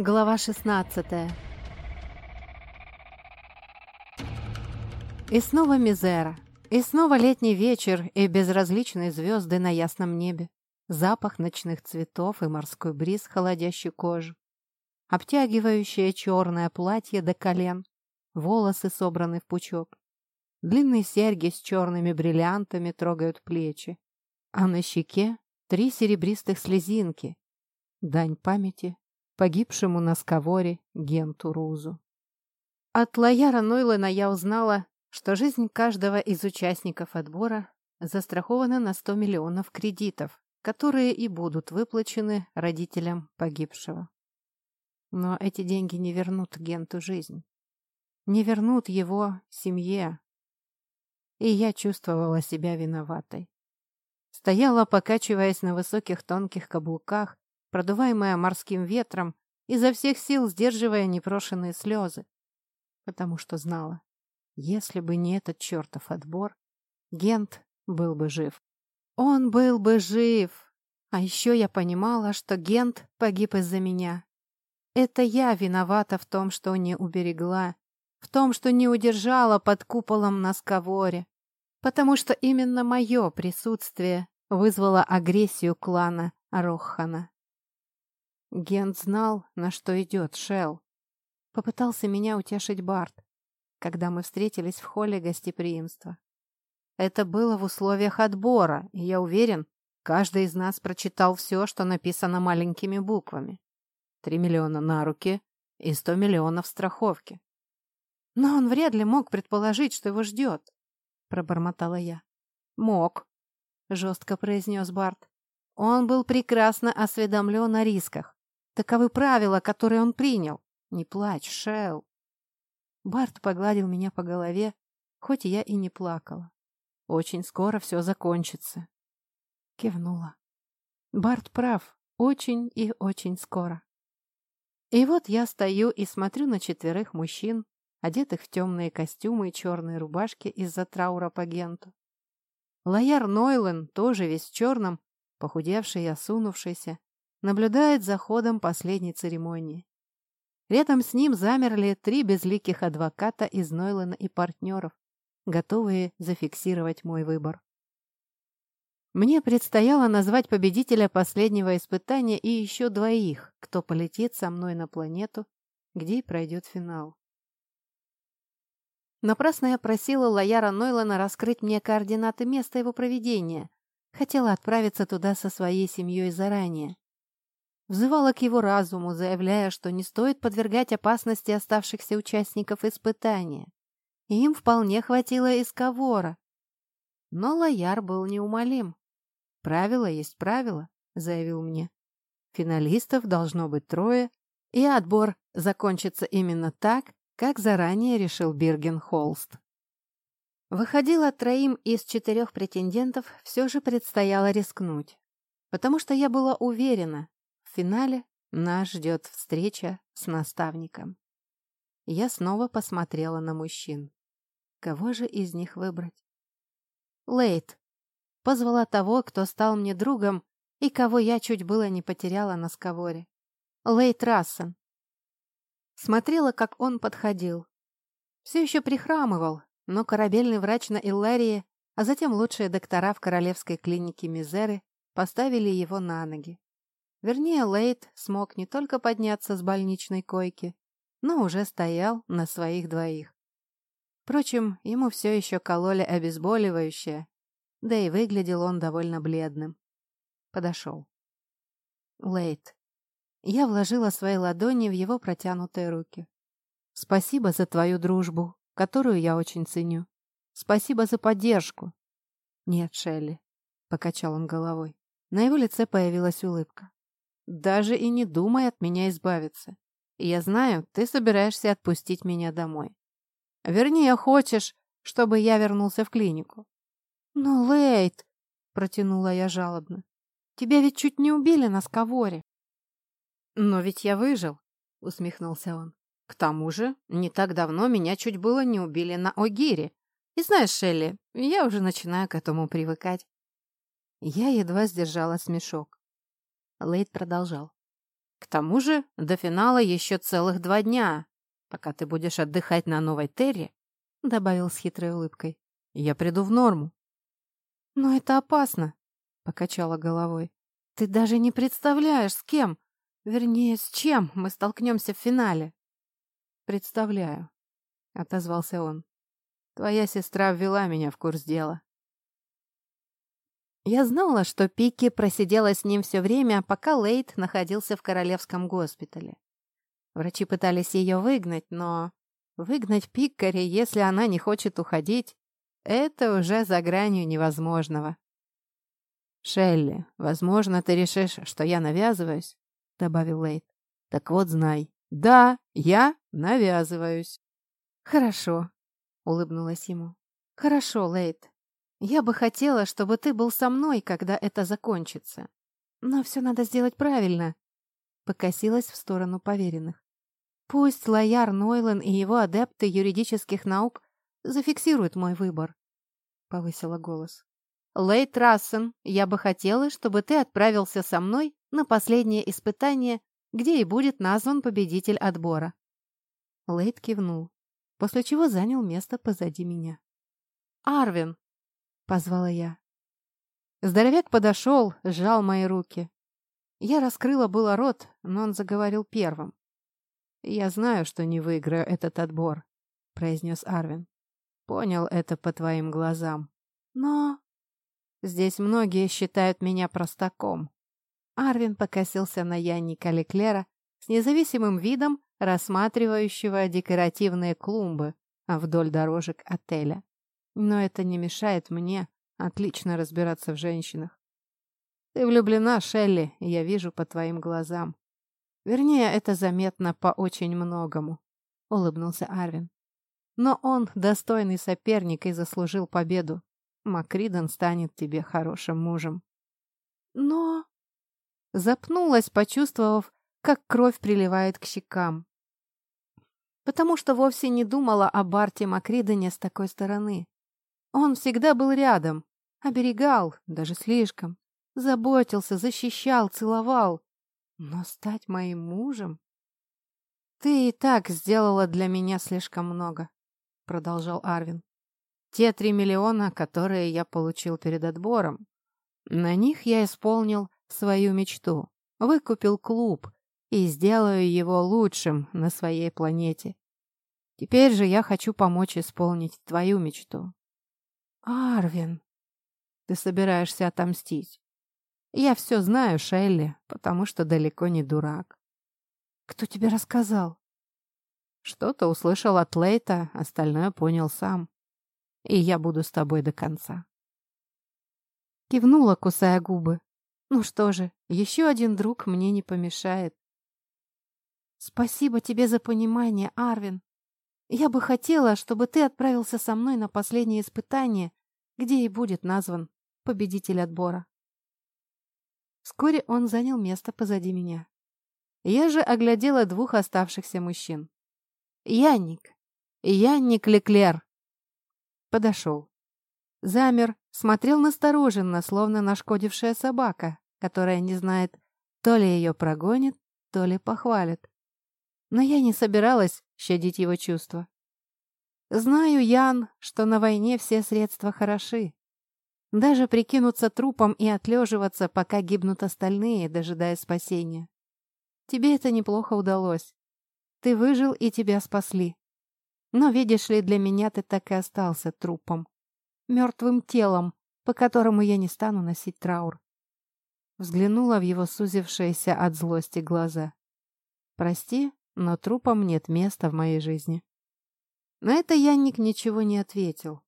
Глава 16 И снова мизера, и снова летний вечер и безразличные звезды на ясном небе, запах ночных цветов и морской бриз, холодящий кожу, обтягивающее черное платье до колен, волосы собраны в пучок, длинные серьги с черными бриллиантами трогают плечи, а на щеке три серебристых слезинки, дань памяти погибшему на Сковоре Генту Рузу. От Лояра Нойлена я узнала, что жизнь каждого из участников отбора застрахована на 100 миллионов кредитов, которые и будут выплачены родителям погибшего. Но эти деньги не вернут Генту жизнь. Не вернут его семье. И я чувствовала себя виноватой. Стояла, покачиваясь на высоких тонких каблуках, продуваемая морским ветром, изо всех сил сдерживая непрошенные слезы. Потому что знала, если бы не этот чертов отбор, Гент был бы жив. Он был бы жив! А еще я понимала, что Гент погиб из-за меня. Это я виновата в том, что не уберегла, в том, что не удержала под куполом на сковоре, потому что именно мое присутствие вызвало агрессию клана Рохана. Гент знал, на что идет Шел. Попытался меня утешить Барт, когда мы встретились в холле гостеприимства. Это было в условиях отбора, и я уверен, каждый из нас прочитал все, что написано маленькими буквами. Три миллиона на руки и сто миллионов страховки. Но он вряд ли мог предположить, что его ждет, пробормотала я. Мог, жестко произнес Барт. Он был прекрасно осведомлен о рисках. Таковы правила, которые он принял. Не плачь, Шел. Барт погладил меня по голове, хоть я и не плакала. Очень скоро все закончится. Кивнула. Барт прав. Очень и очень скоро. И вот я стою и смотрю на четверых мужчин, одетых в темные костюмы и черные рубашки из-за траура по Генту. Лояр Нойлен, тоже весь в черном, похудевший и осунувшийся, наблюдает за ходом последней церемонии. Рядом с ним замерли три безликих адвоката из Нойлена и партнеров, готовые зафиксировать мой выбор. Мне предстояло назвать победителя последнего испытания и еще двоих, кто полетит со мной на планету, где и пройдет финал. Напрасно я просила Лояра Нойлана раскрыть мне координаты места его проведения. Хотела отправиться туда со своей семьей заранее взывала к его разуму, заявляя, что не стоит подвергать опасности оставшихся участников испытания. Им вполне хватило исковора. Но Лояр был неумолим. «Правило есть правило», — заявил мне. «Финалистов должно быть трое, и отбор закончится именно так, как заранее решил Бирген Холст». Выходило троим из четырех претендентов все же предстояло рискнуть, потому что я была уверена, финале нас ждет встреча с наставником. Я снова посмотрела на мужчин. Кого же из них выбрать? Лейт. Позвала того, кто стал мне другом и кого я чуть было не потеряла на сковоре. Лейт Рассен. Смотрела, как он подходил. Все еще прихрамывал, но корабельный врач на Илларии, а затем лучшие доктора в королевской клинике Мизеры поставили его на ноги. Вернее, Лейт смог не только подняться с больничной койки, но уже стоял на своих двоих. Впрочем, ему все еще кололи обезболивающее, да и выглядел он довольно бледным. Подошел. Лейт. Я вложила свои ладони в его протянутые руки. Спасибо за твою дружбу, которую я очень ценю. Спасибо за поддержку. Нет, Шелли, — покачал он головой. На его лице появилась улыбка. Даже и не думай от меня избавиться. Я знаю, ты собираешься отпустить меня домой. Вернее, хочешь, чтобы я вернулся в клинику. Ну, Лейт, протянула я жалобно. Тебя ведь чуть не убили на сковоре. Но ведь я выжил, усмехнулся он. К тому же, не так давно меня чуть было не убили на Огире. И знаешь, Шелли, я уже начинаю к этому привыкать. Я едва сдержала смешок. Лейд продолжал. К тому же до финала еще целых два дня, пока ты будешь отдыхать на Новой Терре, — добавил с хитрой улыбкой. Я приду в норму. Но это опасно, — покачала головой. Ты даже не представляешь, с кем, вернее, с чем мы столкнемся в финале. Представляю, — отозвался он. Твоя сестра ввела меня в курс дела. Я знала, что Пикки просидела с ним все время, пока Лейт находился в королевском госпитале. Врачи пытались ее выгнать, но... Выгнать Пиккари, если она не хочет уходить, это уже за гранью невозможного. «Шелли, возможно, ты решишь, что я навязываюсь», — добавил Лейт. «Так вот знай. Да, я навязываюсь». «Хорошо», — улыбнулась ему. «Хорошо, Лейт. Я бы хотела, чтобы ты был со мной, когда это закончится. Но все надо сделать правильно. Покосилась в сторону поверенных. Пусть Лояр Нойлен и его адепты юридических наук зафиксируют мой выбор. Повысила голос. Лейт Рассен, я бы хотела, чтобы ты отправился со мной на последнее испытание, где и будет назван победитель отбора. Лейт кивнул, после чего занял место позади меня. «Арвин!» Позвала я. Здоровяк подошел, сжал мои руки. Я раскрыла было рот, но он заговорил первым. «Я знаю, что не выиграю этот отбор», — произнес Арвин. «Понял это по твоим глазам. Но...» «Здесь многие считают меня простаком». Арвин покосился на Янника Леклера с независимым видом, рассматривающего декоративные клумбы вдоль дорожек отеля. Но это не мешает мне отлично разбираться в женщинах. Ты влюблена, Шелли, я вижу по твоим глазам. Вернее, это заметно по очень многому, — улыбнулся Арвин. Но он достойный соперник и заслужил победу. Макриден станет тебе хорошим мужем. Но... Запнулась, почувствовав, как кровь приливает к щекам. Потому что вовсе не думала о Барте Макридене с такой стороны. Он всегда был рядом, оберегал, даже слишком, заботился, защищал, целовал. Но стать моим мужем? «Ты и так сделала для меня слишком много», — продолжал Арвин. «Те три миллиона, которые я получил перед отбором, на них я исполнил свою мечту, выкупил клуб и сделаю его лучшим на своей планете. Теперь же я хочу помочь исполнить твою мечту. «Арвин, ты собираешься отомстить. Я все знаю, Шелли, потому что далеко не дурак». «Кто тебе рассказал?» «Что-то услышал от Лейта, остальное понял сам. И я буду с тобой до конца». Кивнула, кусая губы. «Ну что же, еще один друг мне не помешает». «Спасибо тебе за понимание, Арвин. Я бы хотела, чтобы ты отправился со мной на последнее испытание где и будет назван победитель отбора. Вскоре он занял место позади меня. Я же оглядела двух оставшихся мужчин. Янник. Янник Леклер. Подошел. Замер, смотрел настороженно, словно нашкодившая собака, которая не знает, то ли ее прогонит, то ли похвалит. Но я не собиралась щадить его чувства. Знаю, Ян, что на войне все средства хороши. Даже прикинуться трупом и отлеживаться, пока гибнут остальные, дожидая спасения. Тебе это неплохо удалось. Ты выжил, и тебя спасли. Но, видишь ли, для меня ты так и остался трупом. Мертвым телом, по которому я не стану носить траур. Взглянула в его сузившиеся от злости глаза. Прости, но трупам нет места в моей жизни. На это Янник ничего не ответил.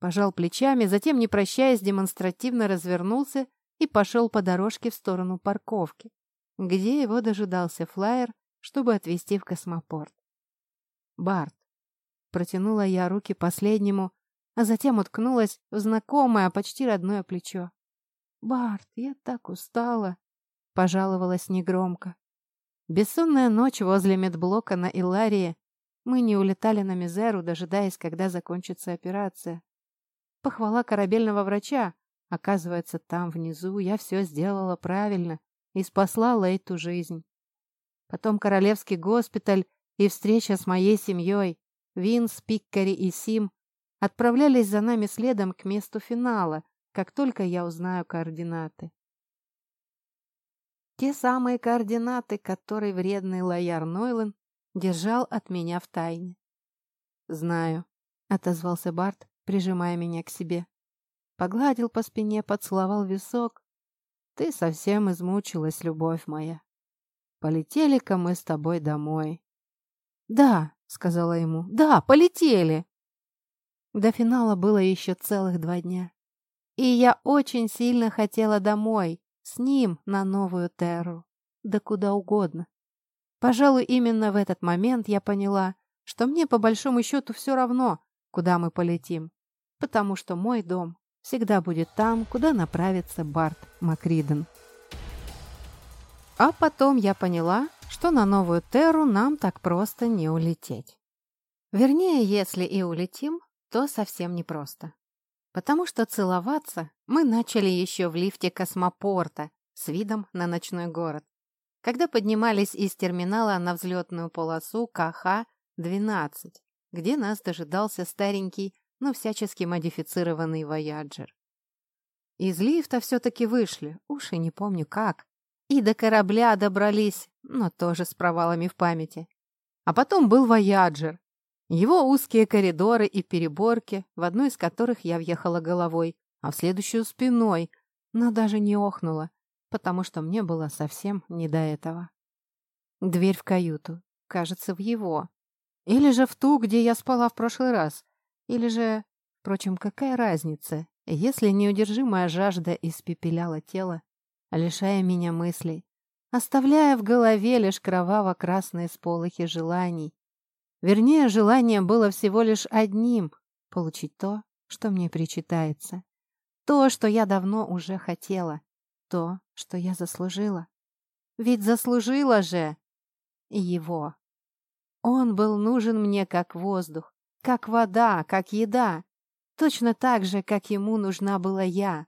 Пожал плечами, затем, не прощаясь, демонстративно развернулся и пошел по дорожке в сторону парковки, где его дожидался флайер, чтобы отвезти в космопорт. «Барт!» Протянула я руки последнему, а затем уткнулась в знакомое, почти родное плечо. «Барт, я так устала!» — пожаловалась негромко. Бессонная ночь возле медблока на Иларии мы не улетали на Мизеру, дожидаясь, когда закончится операция. Похвала корабельного врача. Оказывается, там внизу я все сделала правильно и спасла Лейту жизнь. потом королевский госпиталь и встреча с моей семьей, Винс, Пиккари и Сим, отправлялись за нами следом к месту финала, как только я узнаю координаты. Те самые координаты, которые вредный лояр Нойлен держал от меня в тайне. «Знаю», — отозвался Барт, прижимая меня к себе. Погладил по спине, поцеловал висок. «Ты совсем измучилась, любовь моя. Полетели-ка мы с тобой домой». «Да», — сказала ему, — «да, полетели». До финала было еще целых два дня. И я очень сильно хотела домой, с ним на новую Терру, да куда угодно. Пожалуй, именно в этот момент я поняла, что мне по большому счету все равно, куда мы полетим, потому что мой дом всегда будет там, куда направится Барт Макриден. А потом я поняла, что на новую Терру нам так просто не улететь. Вернее, если и улетим, то совсем непросто. Потому что целоваться мы начали еще в лифте космопорта с видом на ночной город, когда поднимались из терминала на взлетную полосу КХ-12, где нас дожидался старенький, но всячески модифицированный «Вояджер». Из лифта все-таки вышли, уж и не помню как, и до корабля добрались, но тоже с провалами в памяти. А потом был «Вояджер», его узкие коридоры и переборки, в одну из которых я въехала головой, а в следующую спиной, но даже не охнула, потому что мне было совсем не до этого. Дверь в каюту, кажется, в его. Или же в ту, где я спала в прошлый раз. Или же... Впрочем, какая разница, если неудержимая жажда испепеляла тело, лишая меня мыслей, оставляя в голове лишь кроваво-красные сполохи желаний, Вернее, желание было всего лишь одним — получить то, что мне причитается. То, что я давно уже хотела. То, что я заслужила. Ведь заслужила же его. Он был нужен мне как воздух, как вода, как еда. Точно так же, как ему нужна была я.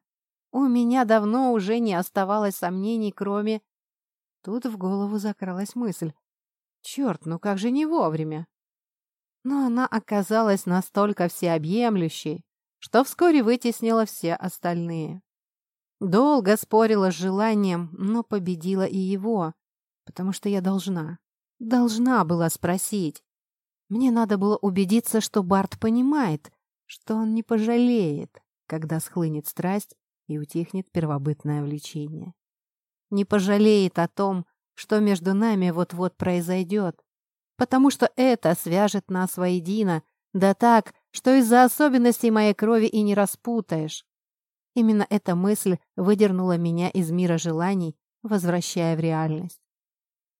У меня давно уже не оставалось сомнений, кроме... Тут в голову закралась мысль. Черт, ну как же не вовремя? но она оказалась настолько всеобъемлющей, что вскоре вытеснила все остальные. Долго спорила с желанием, но победила и его, потому что я должна, должна была спросить. Мне надо было убедиться, что Барт понимает, что он не пожалеет, когда схлынет страсть и утихнет первобытное влечение. Не пожалеет о том, что между нами вот-вот произойдет, потому что это свяжет нас воедино, да так, что из-за особенностей моей крови и не распутаешь. Именно эта мысль выдернула меня из мира желаний, возвращая в реальность.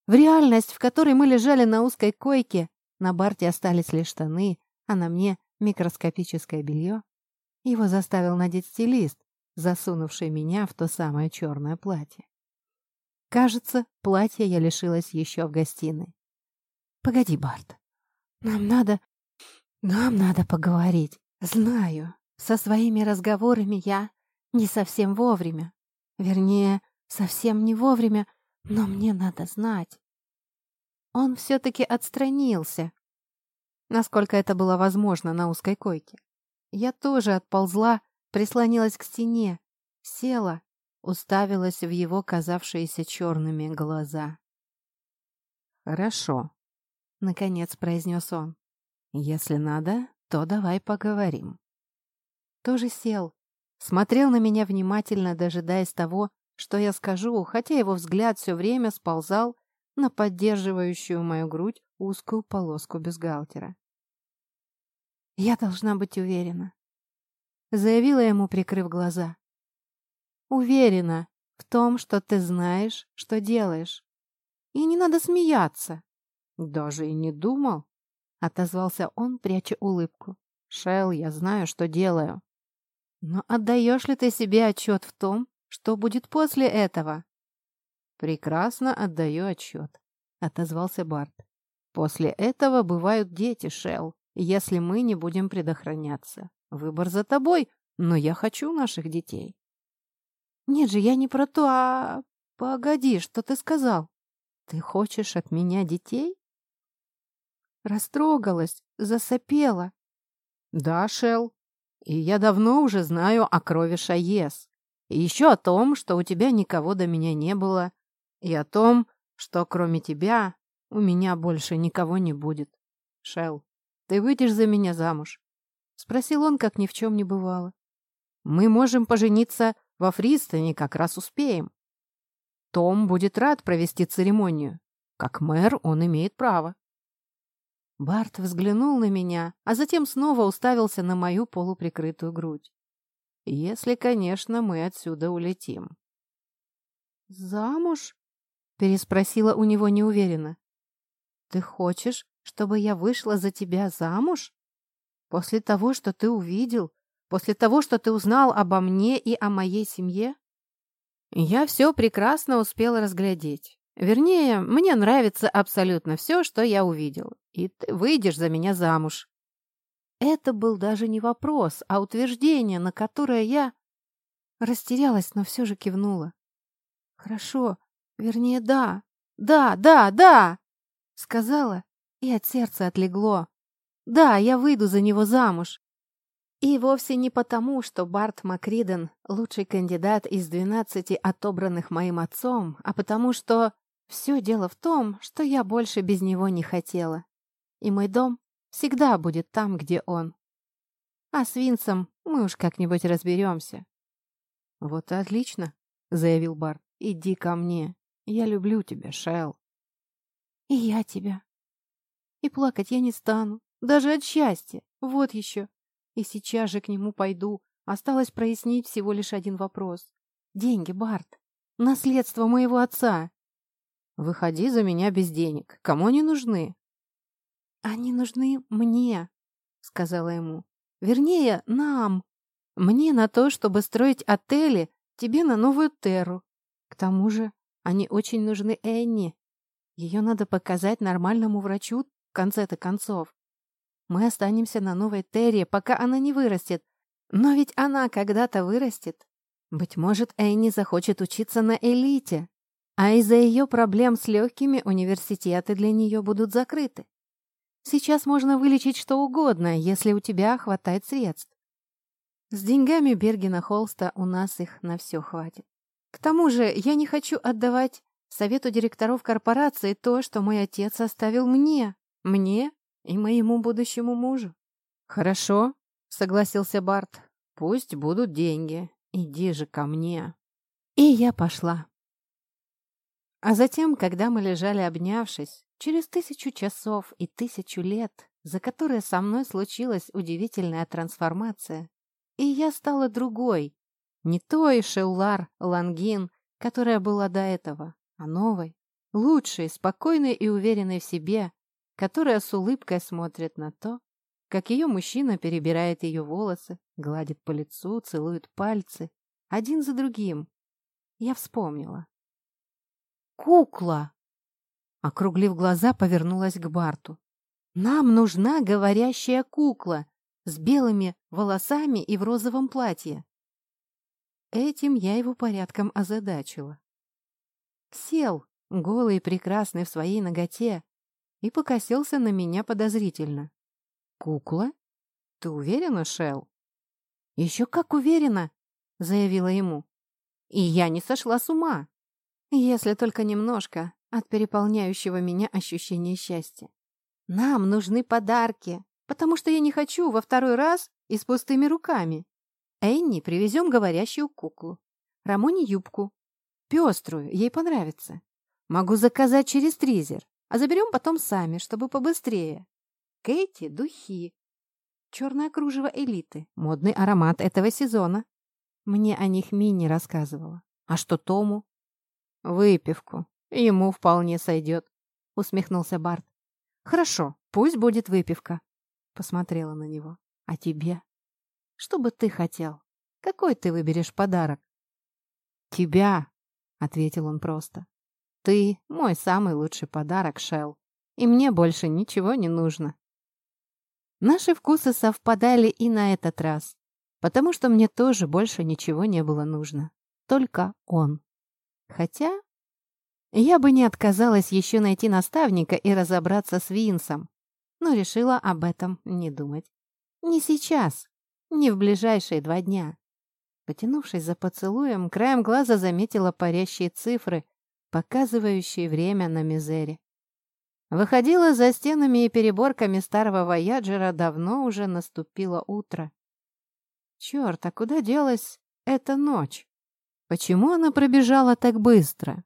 В реальность, в которой мы лежали на узкой койке, на Барте остались лишь штаны, а на мне микроскопическое белье. Его заставил надеть стилист, засунувший меня в то самое черное платье. Кажется, платье я лишилась еще в гостиной. Погоди, Барт. Нам надо... Нам надо поговорить. Знаю, со своими разговорами я не совсем вовремя. Вернее, совсем не вовремя, но мне надо знать. Он все-таки отстранился, насколько это было возможно на узкой койке. Я тоже отползла, прислонилась к стене, села, уставилась в его казавшиеся черными глаза. «Хорошо», — наконец произнес он. «Если надо, то давай поговорим». Тоже сел, смотрел на меня внимательно, дожидаясь того, что я скажу, хотя его взгляд все время сползал на поддерживающую мою грудь узкую полоску бюстгальтера. «Я должна быть уверена», — заявила ему, прикрыв глаза. «Уверена в том, что ты знаешь, что делаешь. И не надо смеяться. «Даже и не думал», — отозвался он, пряча улыбку. «Шел, я знаю, что делаю». «Но отдаешь ли ты себе отчет в том, что будет после этого?» «Прекрасно отдаю отчет», — отозвался Барт. «После этого бывают дети, Шел, если мы не будем предохраняться. Выбор за тобой, но я хочу наших детей». «Нет же, я не про то, а... Погоди, что ты сказал?» Ты хочешь от меня детей? Растрогалась, засопела. Да, Шел, и я давно уже знаю о крови Шаес. И еще о том, что у тебя никого до меня не было. И о том, что кроме тебя у меня больше никого не будет. Шел, ты выйдешь за меня замуж? Спросил он, как ни в чем не бывало. Мы можем пожениться во Фристоне, как раз успеем. Том будет рад провести церемонию. Как мэр он имеет право. Барт взглянул на меня, а затем снова уставился на мою полуприкрытую грудь. Если, конечно, мы отсюда улетим. «Замуж?» — переспросила у него неуверенно. «Ты хочешь, чтобы я вышла за тебя замуж? После того, что ты увидел, после того, что ты узнал обо мне и о моей семье?» Я все прекрасно успела разглядеть. Вернее, мне нравится абсолютно все, что я увидел. И ты выйдешь за меня замуж. Это был даже не вопрос, а утверждение, на которое я растерялась, но все же кивнула. Хорошо, вернее, да, да, да, да, сказала, и от сердца отлегло. Да, я выйду за него замуж. И вовсе не потому, что Барт Макриден — лучший кандидат из двенадцати отобранных моим отцом, а потому что все дело в том, что я больше без него не хотела. И мой дом всегда будет там, где он. А с Винсом мы уж как-нибудь разберемся. «Вот и отлично», — заявил Барт. «Иди ко мне. Я люблю тебя, Шэл». «И я тебя. И плакать я не стану, даже от счастья. Вот еще. И сейчас же к нему пойду. Осталось прояснить всего лишь один вопрос. Деньги, Барт. Наследство моего отца. Выходи за меня без денег. Кому они нужны? Они нужны мне, сказала ему. Вернее, нам. Мне на то, чтобы строить отели, тебе на новую Терру. К тому же они очень нужны Энни. Ее надо показать нормальному врачу в конце-то концов. Мы останемся на новой Терре, пока она не вырастет. Но ведь она когда-то вырастет. Быть может, Энни захочет учиться на элите, а из-за ее проблем с легкими университеты для нее будут закрыты. Сейчас можно вылечить что угодно, если у тебя хватает средств. С деньгами Бергена Холста у нас их на все хватит. К тому же я не хочу отдавать совету директоров корпорации то, что мой отец оставил мне. Мне и моему будущему мужу. Хорошо, согласился Барт. Пусть будут деньги. Иди же ко мне. И я пошла. А затем, когда мы лежали обнявшись, через тысячу часов и тысячу лет, за которые со мной случилась удивительная трансформация, и я стала другой, не той Шеллар Лангин, которая была до этого, а новой, лучшей, спокойной и уверенной в себе, которая с улыбкой смотрит на то, как ее мужчина перебирает ее волосы, гладит по лицу, целует пальцы, один за другим. Я вспомнила. «Кукла!» Округлив глаза, повернулась к Барту. «Нам нужна говорящая кукла с белыми волосами и в розовом платье». Этим я его порядком озадачила. Сел, голый и прекрасный в своей ноготе, и покосился на меня подозрительно. «Кукла? Ты уверена, Шел?» «Еще как уверена!» — заявила ему. «И я не сошла с ума, если только немножко от переполняющего меня ощущения счастья. Нам нужны подарки, потому что я не хочу во второй раз и с пустыми руками. Энни привезем говорящую куклу, Рамоне юбку, пеструю, ей понравится. Могу заказать через тризер. А заберем потом сами, чтобы побыстрее. Кэти — духи. Черное кружево элиты. Модный аромат этого сезона. Мне о них Мини рассказывала. А что Тому? Выпивку. Ему вполне сойдет. Усмехнулся Барт. Хорошо, пусть будет выпивка. Посмотрела на него. А тебе? Что бы ты хотел? Какой ты выберешь подарок? Тебя, ответил он просто. Ты мой самый лучший подарок, Шел, и мне больше ничего не нужно. Наши вкусы совпадали и на этот раз, потому что мне тоже больше ничего не было нужно. Только он. Хотя Я бы не отказалась еще найти наставника и разобраться с Винсом, но решила об этом не думать. Не сейчас, не в ближайшие два дня. Потянувшись за поцелуем, краем глаза заметила парящие цифры, показывающие время на мизере. Выходила за стенами и переборками старого вояджера, давно уже наступило утро. Черт, а куда делась эта ночь? Почему она пробежала так быстро?